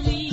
me.